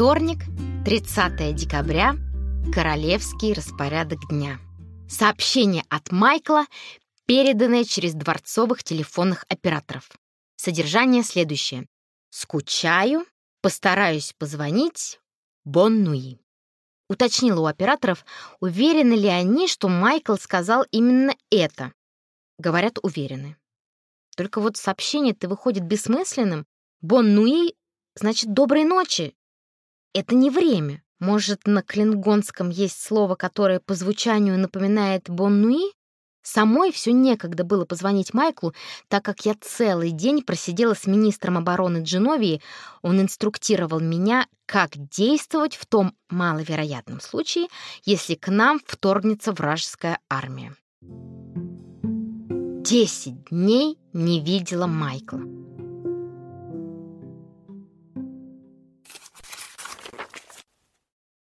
Вторник, 30 декабря, королевский распорядок дня. Сообщение от Майкла, переданное через дворцовых телефонных операторов. Содержание следующее. «Скучаю, постараюсь позвонить. Боннуи». Уточнила у операторов, уверены ли они, что Майкл сказал именно это. Говорят, уверены. Только вот сообщение-то выходит бессмысленным. Боннуи значит «доброй ночи». Это не время. Может, на клингонском есть слово, которое по звучанию напоминает «боннуи»? Самой все некогда было позвонить Майклу, так как я целый день просидела с министром обороны Дженовии. Он инструктировал меня, как действовать в том маловероятном случае, если к нам вторгнется вражеская армия. Десять дней не видела Майкла.